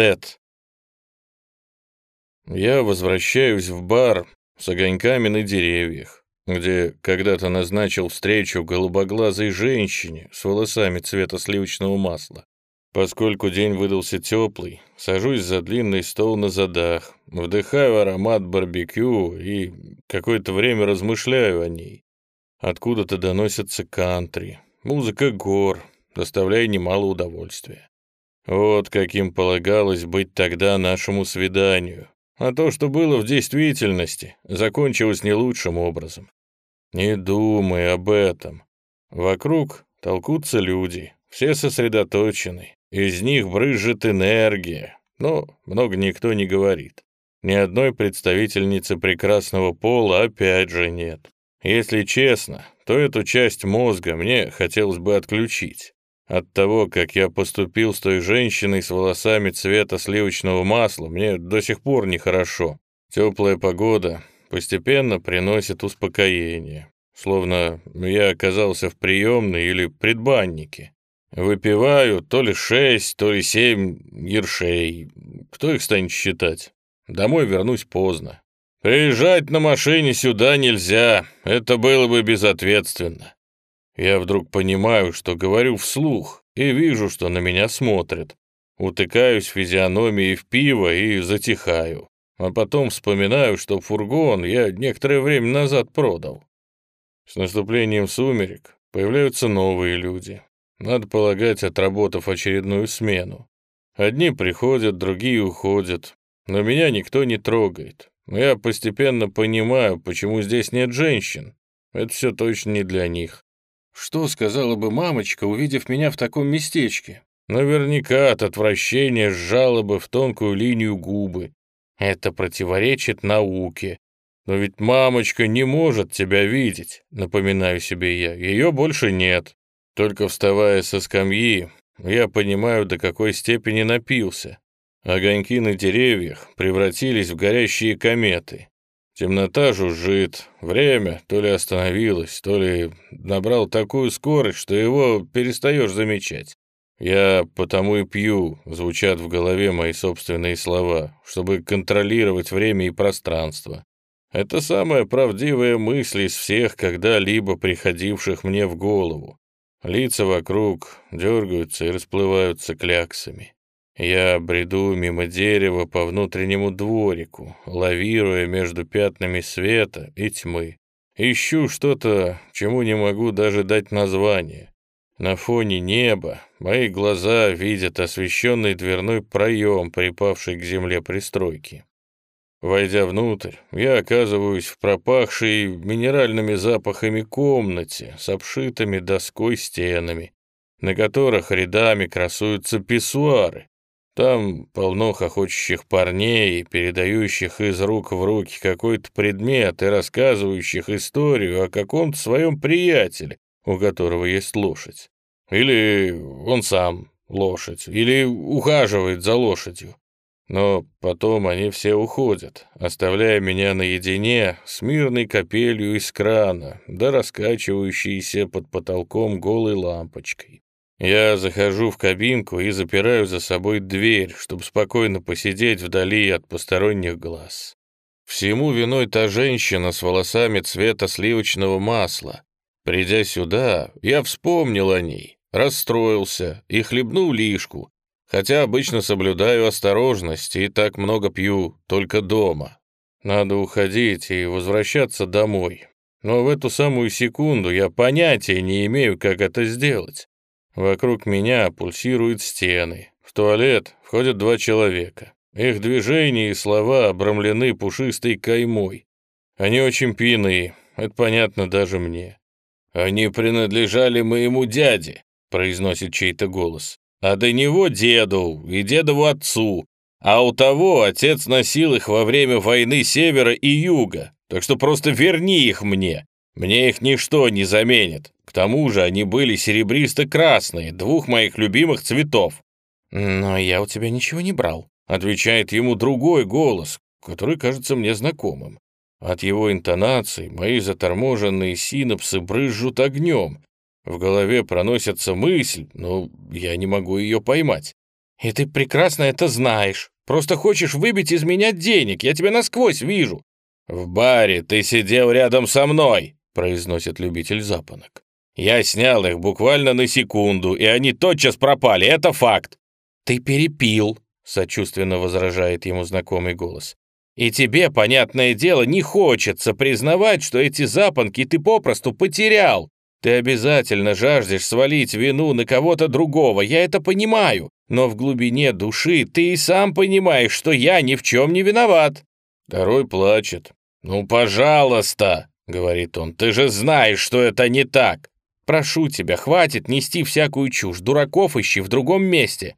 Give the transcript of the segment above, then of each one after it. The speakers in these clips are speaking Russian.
Тед. Я возвращаюсь в бар с огоньками на деревьях, где когда-то назначил встречу голубоглазой женщине с волосами цвета сливочного масла. Поскольку день выдался теплый, сажусь за длинный стол на задах, вдыхаю аромат барбекю и какое-то время размышляю о ней. Откуда-то доносятся кантри, музыка гор, доставляя немало удовольствия. Вот каким полагалось быть тогда нашему свиданию. А то, что было в действительности, закончилось не лучшим образом. Не думай об этом. Вокруг толкутся люди, все сосредоточены, из них брызжет энергия, но много никто не говорит. Ни одной представительницы прекрасного пола опять же нет. Если честно, то эту часть мозга мне хотелось бы отключить. От того, как я поступил с той женщиной с волосами цвета сливочного масла, мне до сих пор нехорошо. Теплая погода постепенно приносит успокоение, словно я оказался в приемной или предбаннике. Выпиваю то ли шесть, то ли семь ершей. Кто их станет считать? Домой вернусь поздно. Приезжать на машине сюда нельзя, это было бы безответственно. Я вдруг понимаю, что говорю вслух, и вижу, что на меня смотрят. Утыкаюсь физиономией в пиво и затихаю. А потом вспоминаю, что фургон я некоторое время назад продал. С наступлением сумерек появляются новые люди. Надо полагать, отработав очередную смену. Одни приходят, другие уходят. Но меня никто не трогает. Я постепенно понимаю, почему здесь нет женщин. Это все точно не для них. Что сказала бы мамочка, увидев меня в таком местечке? Наверняка от отвращения сжала бы в тонкую линию губы. Это противоречит науке. Но ведь мамочка не может тебя видеть, напоминаю себе я. Ее больше нет. Только вставая со скамьи, я понимаю, до какой степени напился. Огоньки на деревьях превратились в горящие кометы. Темнота жужжит, время то ли остановилось, то ли набрал такую скорость, что его перестаешь замечать. Я потому и пью, звучат в голове мои собственные слова, чтобы контролировать время и пространство. Это самая правдивая мысль из всех когда-либо приходивших мне в голову. Лица вокруг дергаются и расплываются кляксами. Я бреду мимо дерева по внутреннему дворику, лавируя между пятнами света и тьмы. Ищу что-то, чему не могу даже дать название. На фоне неба мои глаза видят освещенный дверной проем, припавший к земле пристройки. Войдя внутрь, я оказываюсь в пропахшей минеральными запахами комнате с обшитыми доской стенами, на которых рядами красуются писсуары. Там полно хохочущих парней, передающих из рук в руки какой-то предмет и рассказывающих историю о каком-то своем приятеле, у которого есть лошадь. Или он сам лошадь, или ухаживает за лошадью. Но потом они все уходят, оставляя меня наедине с мирной капелью из крана, да раскачивающейся под потолком голой лампочкой. Я захожу в кабинку и запираю за собой дверь, чтобы спокойно посидеть вдали от посторонних глаз. Всему виной та женщина с волосами цвета сливочного масла. Придя сюда, я вспомнил о ней, расстроился и хлебнул лишку, Хотя обычно соблюдаю осторожность и так много пью только дома. Надо уходить и возвращаться домой. Но в эту самую секунду я понятия не имею, как это сделать. Вокруг меня пульсируют стены. В туалет входят два человека. Их движения и слова обрамлены пушистой каймой. Они очень пьяные, это понятно даже мне. «Они принадлежали моему дяде», — произносит чей-то голос а до него деду и дедову отцу, а у того отец носил их во время войны севера и юга, так что просто верни их мне. Мне их ничто не заменит. К тому же они были серебристо-красные, двух моих любимых цветов. «Но я у тебя ничего не брал», — отвечает ему другой голос, который кажется мне знакомым. От его интонаций мои заторможенные синапсы брызжут огнем, в голове проносится мысль, но я не могу ее поймать. И ты прекрасно это знаешь. Просто хочешь выбить из меня денег, я тебя насквозь вижу». «В баре ты сидел рядом со мной», — произносит любитель запонок. «Я снял их буквально на секунду, и они тотчас пропали, это факт». «Ты перепил», — сочувственно возражает ему знакомый голос. «И тебе, понятное дело, не хочется признавать, что эти запонки ты попросту потерял. Ты обязательно жаждешь свалить вину на кого-то другого, я это понимаю, но в глубине души ты и сам понимаешь, что я ни в чем не виноват». Второй плачет. «Ну, пожалуйста», — говорит он, — «ты же знаешь, что это не так. Прошу тебя, хватит нести всякую чушь, дураков ищи в другом месте».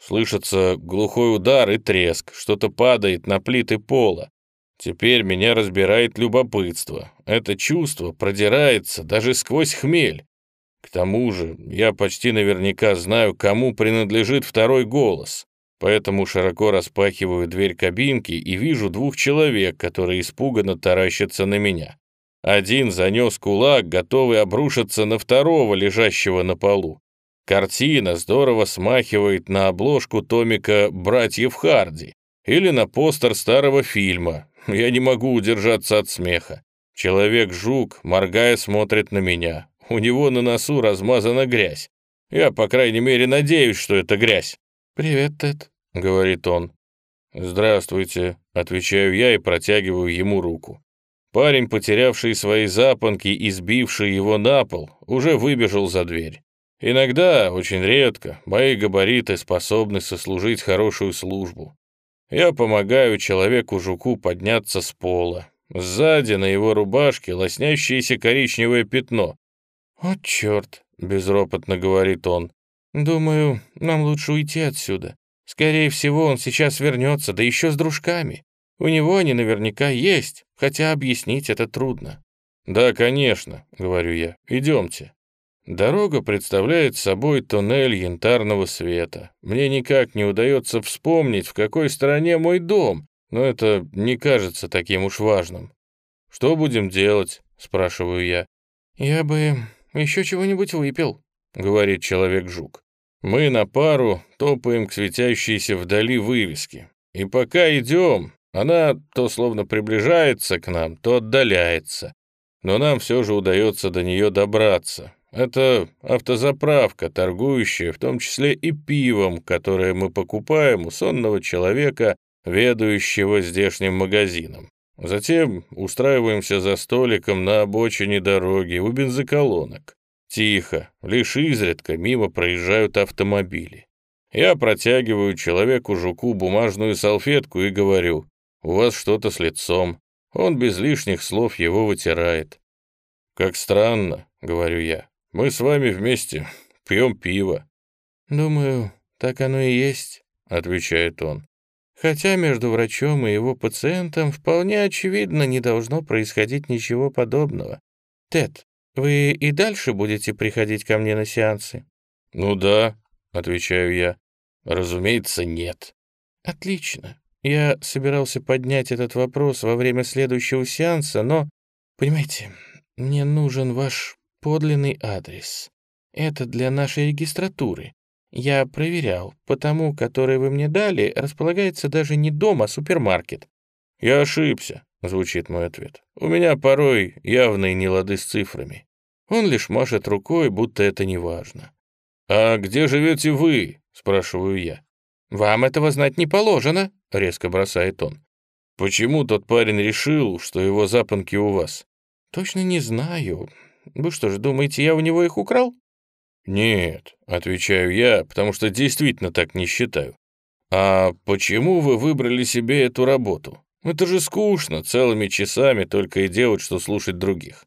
Слышится глухой удар и треск, что-то падает на плиты пола. Теперь меня разбирает любопытство. Это чувство продирается даже сквозь хмель. К тому же я почти наверняка знаю, кому принадлежит второй голос. Поэтому широко распахиваю дверь кабинки и вижу двух человек, которые испуганно таращатся на меня. Один занес кулак, готовый обрушиться на второго, лежащего на полу. Картина здорово смахивает на обложку томика «Братьев Харди» или на постер старого фильма, я не могу удержаться от смеха. Человек-жук, моргая, смотрит на меня. У него на носу размазана грязь. Я, по крайней мере, надеюсь, что это грязь. «Привет, Тед», — говорит он. «Здравствуйте», — отвечаю я и протягиваю ему руку. Парень, потерявший свои запонки и сбивший его на пол, уже выбежал за дверь. Иногда, очень редко, мои габариты способны сослужить хорошую службу. Я помогаю человеку-жуку подняться с пола. Сзади на его рубашке лоснящееся коричневое пятно. «О, черт!» — безропотно говорит он. «Думаю, нам лучше уйти отсюда. Скорее всего, он сейчас вернется, да еще с дружками. У него они наверняка есть, хотя объяснить это трудно». «Да, конечно», — говорю я. «Идемте». Дорога представляет собой туннель янтарного света. Мне никак не удается вспомнить, в какой стороне мой дом, но это не кажется таким уж важным. «Что будем делать?» — спрашиваю я. «Я бы еще чего-нибудь выпил», — говорит человек-жук. Мы на пару топаем к светящейся вдали вывеске. И пока идем, она то словно приближается к нам, то отдаляется. Но нам все же удается до нее добраться, это автозаправка, торгующая в том числе и пивом, которое мы покупаем у сонного человека, ведающего здешним магазином. Затем устраиваемся за столиком на обочине дороги у бензоколонок. Тихо, лишь изредка мимо проезжают автомобили. Я протягиваю человеку-жуку бумажную салфетку и говорю, «У вас что-то с лицом». Он без лишних слов его вытирает. «Как странно», — говорю я, мы с вами вместе пьем пиво». «Думаю, так оно и есть», — отвечает он. «Хотя между врачом и его пациентом вполне очевидно не должно происходить ничего подобного. Тед, вы и дальше будете приходить ко мне на сеансы?» «Ну да», — отвечаю я. «Разумеется, нет». «Отлично. Я собирался поднять этот вопрос во время следующего сеанса, но, понимаете, мне нужен ваш подлинный адрес. Это для нашей регистратуры. Я проверял, потому, который вы мне дали, располагается даже не дом, а супермаркет. Я ошибся, звучит мой ответ. У меня порой явные нелады с цифрами. Он лишь машет рукой, будто это не важно. «А где живете вы?» — спрашиваю я. «Вам этого знать не положено», — резко бросает он. «Почему тот парень решил, что его запонки у вас?» «Точно не знаю. Вы что же, думаете, я у него их украл?» «Нет», — отвечаю я, потому что действительно так не считаю. «А почему вы выбрали себе эту работу? Это же скучно, целыми часами только и делать, что слушать других».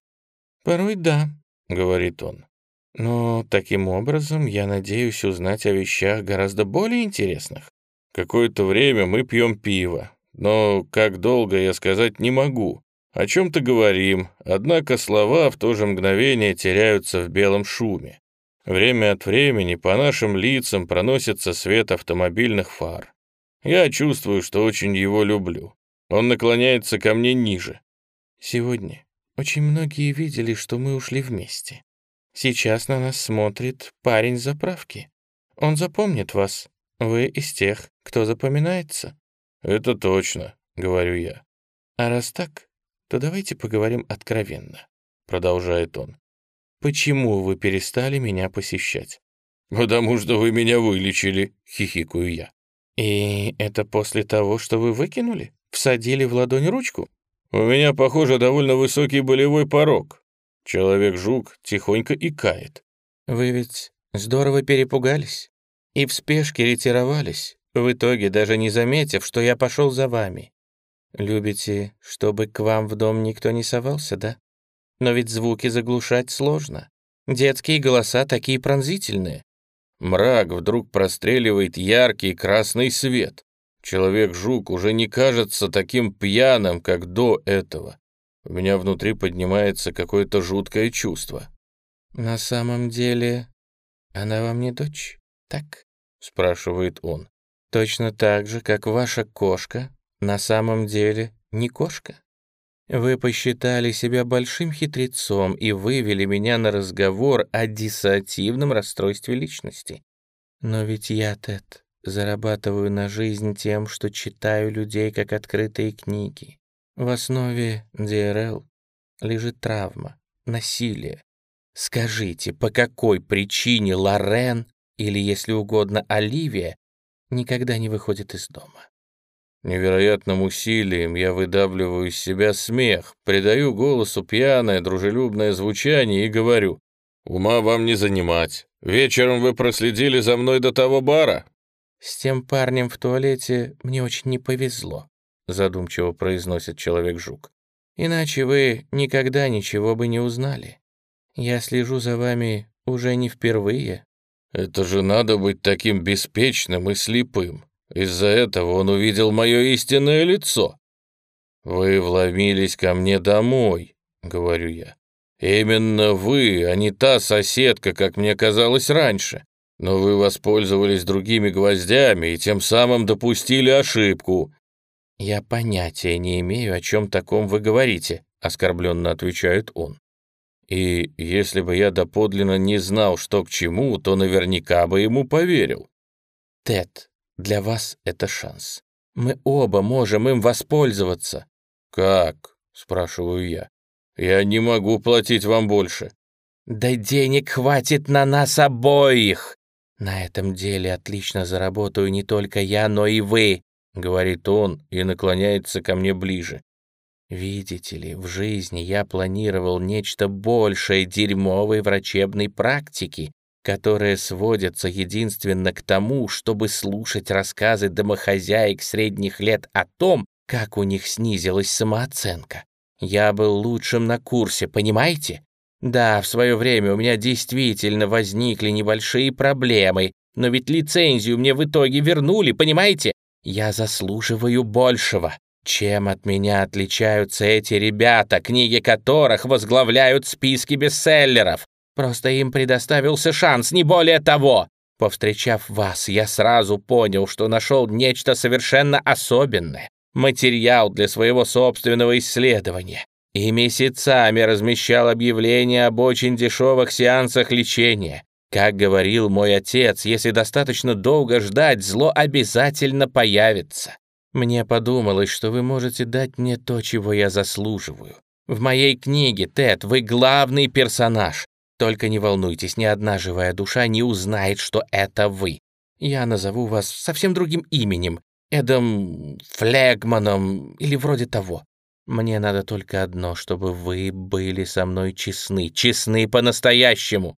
«Порой да», — говорит он. «Но таким образом я надеюсь узнать о вещах гораздо более интересных». Какое-то время мы пьем пиво, но как долго я сказать не могу. О чем-то говорим, однако слова в то же мгновение теряются в белом шуме. Время от времени по нашим лицам проносится свет автомобильных фар. Я чувствую, что очень его люблю. Он наклоняется ко мне ниже. Сегодня очень многие видели, что мы ушли вместе. Сейчас на нас смотрит парень заправки. Он запомнит вас. Вы из тех, кто запоминается. Это точно, говорю я. А раз так, то давайте поговорим откровенно, продолжает он. Почему вы перестали меня посещать? Потому что вы меня вылечили, хихикаю я. И это после того, что вы выкинули? Всадили в ладонь ручку? У меня, похоже, довольно высокий болевой порог. Человек-жук тихонько икает. Вы ведь здорово перепугались и в спешке ретировались, в итоге даже не заметив, что я пошел за вами. Любите, чтобы к вам в дом никто не совался, да? Но ведь звуки заглушать сложно. Детские голоса такие пронзительные. Мрак вдруг простреливает яркий красный свет. Человек-жук уже не кажется таким пьяным, как до этого. У меня внутри поднимается какое-то жуткое чувство. «На самом деле, она вам не дочь, так?» — спрашивает он. «Точно так же, как ваша кошка на самом деле не кошка. Вы посчитали себя большим хитрецом и вывели меня на разговор о диссоциативном расстройстве личности. Но ведь я, Тед, зарабатываю на жизнь тем, что читаю людей как открытые книги. В основе ДРЛ лежит травма, насилие. Скажите, по какой причине Лорен, или, если угодно, Оливия, никогда не выходит из дома? Невероятным усилием я выдавливаю из себя смех, придаю голосу пьяное, дружелюбное звучание и говорю, «Ума вам не занимать. Вечером вы проследили за мной до того бара?» «С тем парнем в туалете мне очень не повезло», задумчиво произносит Человек-жук. «Иначе вы никогда ничего бы не узнали. Я слежу за вами уже не впервые». «Это же надо быть таким беспечным и слепым. Из-за этого он увидел мое истинное лицо. Вы вломились ко мне домой, говорю я. Именно вы, а не та соседка, как мне казалось раньше. Но вы воспользовались другими гвоздями и тем самым допустили ошибку. Я понятия не имею, о чем таком вы говорите, оскорбленно отвечает он. И если бы я доподлинно не знал, что к чему, то наверняка бы ему поверил. Тед, для вас это шанс. Мы оба можем им воспользоваться». «Как?» — спрашиваю я. «Я не могу платить вам больше». «Да денег хватит на нас обоих!» «На этом деле отлично заработаю не только я, но и вы», — говорит он и наклоняется ко мне ближе. «Видите ли, в жизни я планировал нечто большее дерьмовой врачебной практики, которые сводятся единственно к тому, чтобы слушать рассказы домохозяек средних лет о том, как у них снизилась самооценка. Я был лучшим на курсе, понимаете? Да, в свое время у меня действительно возникли небольшие проблемы, но ведь лицензию мне в итоге вернули, понимаете? Я заслуживаю большего. Чем от меня отличаются эти ребята, книги которых возглавляют списки бестселлеров? Просто им предоставился шанс, не более того. Повстречав вас, я сразу понял, что нашел нечто совершенно особенное. Материал для своего собственного исследования. И месяцами размещал объявления об очень дешевых сеансах лечения. Как говорил мой отец, если достаточно долго ждать, зло обязательно появится. Мне подумалось, что вы можете дать мне то, чего я заслуживаю. В моей книге, Тед, вы главный персонаж. Только не волнуйтесь, ни одна живая душа не узнает, что это вы. Я назову вас совсем другим именем, Эдом Флегманом или вроде того. Мне надо только одно, чтобы вы были со мной честны, честны по-настоящему.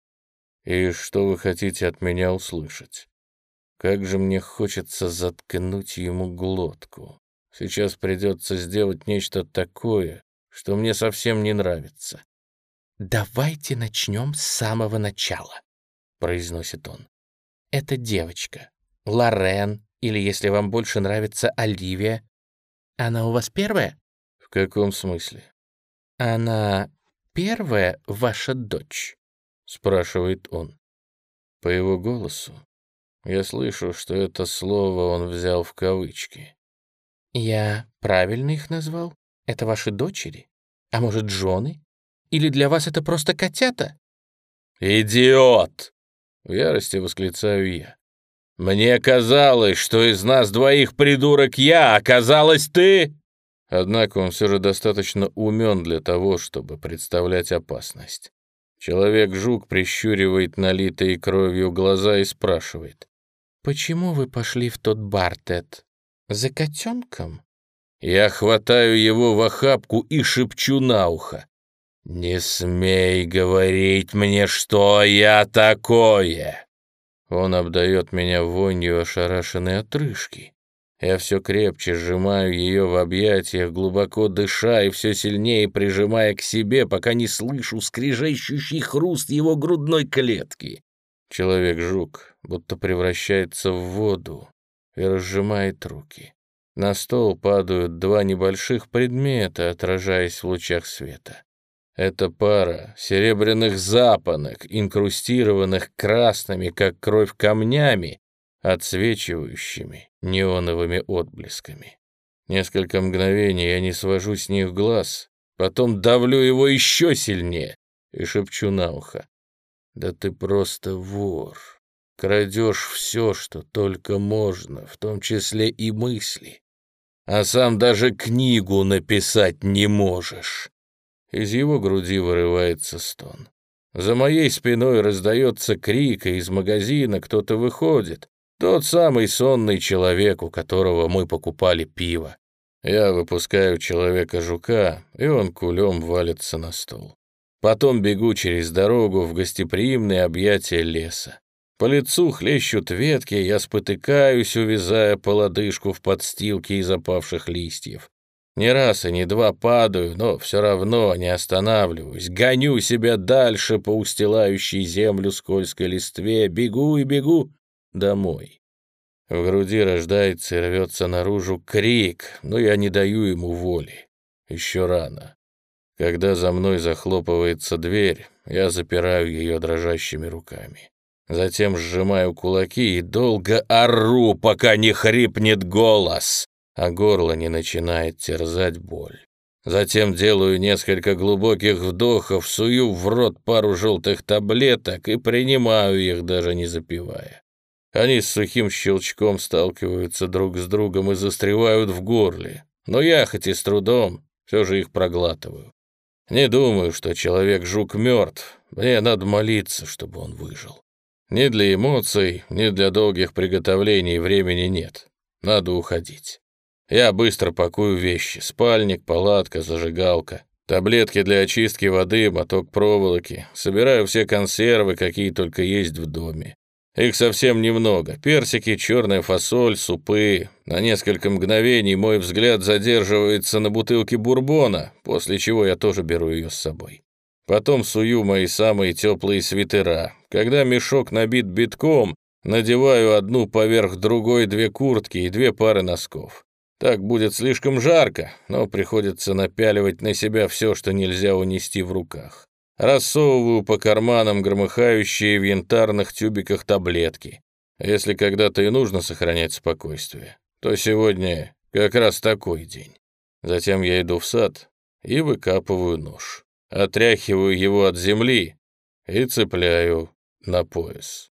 И что вы хотите от меня услышать? Как же мне хочется заткнуть ему глотку. Сейчас придется сделать нечто такое, что мне совсем не нравится. «Давайте начнем с самого начала», — произносит он. «Это девочка, Лорен, или, если вам больше нравится, Оливия. Она у вас первая?» «В каком смысле?» «Она первая ваша дочь?» — спрашивает он. По его голосу я слышу, что это слово он взял в кавычки. «Я правильно их назвал? Это ваши дочери? А может, жены?» Или для вас это просто котята?» «Идиот!» — в ярости восклицаю я. Мне казалось, что из нас двоих придурок я, оказалось ты!» Однако он все же достаточно умен для того, чтобы представлять опасность. Человек-жук прищуривает налитые кровью глаза и спрашивает. «Почему вы пошли в тот бар, Тед? За котенком?» Я хватаю его в охапку и шепчу на ухо. «Не смей говорить мне, что я такое!» Он обдает меня вонью ошарашенной отрыжки. Я все крепче сжимаю ее в объятиях, глубоко дыша и все сильнее прижимая к себе, пока не слышу скрижащущий хруст его грудной клетки. Человек-жук будто превращается в воду и разжимает руки. На стол падают два небольших предмета, отражаясь в лучах света. Это пара серебряных запонок, инкрустированных красными, как кровь, камнями, отсвечивающими неоновыми отблесками. Несколько мгновений я не свожу с них глаз, потом давлю его еще сильнее и шепчу на ухо. «Да ты просто вор. Крадешь все, что только можно, в том числе и мысли. А сам даже книгу написать не можешь». Из его груди вырывается стон. За моей спиной раздается крик, и из магазина кто-то выходит. Тот самый сонный человек, у которого мы покупали пиво. Я выпускаю человека-жука, и он кулем валится на стол. Потом бегу через дорогу в гостеприимное объятие леса. По лицу хлещут ветки, я спотыкаюсь, увязая по лодыжку в подстилке из опавших листьев. Не раз и не два падаю, но все равно не останавливаюсь. Гоню себя дальше по устилающей землю скользкой листве, бегу и бегу домой. В груди рождается и рвется наружу крик, но я не даю ему воли. Еще рано. Когда за мной захлопывается дверь, я запираю ее дрожащими руками. Затем сжимаю кулаки и долго ору, пока не хрипнет голос, а горло не начинает терзать боль. Затем делаю несколько глубоких вдохов, сую в рот пару желтых таблеток и принимаю их, даже не запивая. Они с сухим щелчком сталкиваются друг с другом и застревают в горле. Но я, хоть и с трудом, все же их проглатываю. Не думаю, что человек-жук мертв. Мне надо молиться, чтобы он выжил. Ни для эмоций, ни для долгих приготовлений времени нет. Надо уходить. Я быстро пакую вещи. Спальник, палатка, зажигалка. Таблетки для очистки воды, моток проволоки. Собираю все консервы, какие только есть в доме. Их совсем немного. Персики, черная фасоль, супы. На несколько мгновений мой взгляд задерживается на бутылке бурбона, после чего я тоже беру ее с собой. Потом сую мои самые теплые свитера. Когда мешок набит битком, надеваю одну поверх другой две куртки и две пары носков. Так будет слишком жарко, но приходится напяливать на себя все, что нельзя унести в руках. Рассовываю по карманам громыхающие в янтарных тюбиках таблетки. Если когда-то и нужно сохранять спокойствие, то сегодня как раз такой день. Затем я иду в сад и выкапываю нож. Отряхиваю его от земли и цепляю на пояс.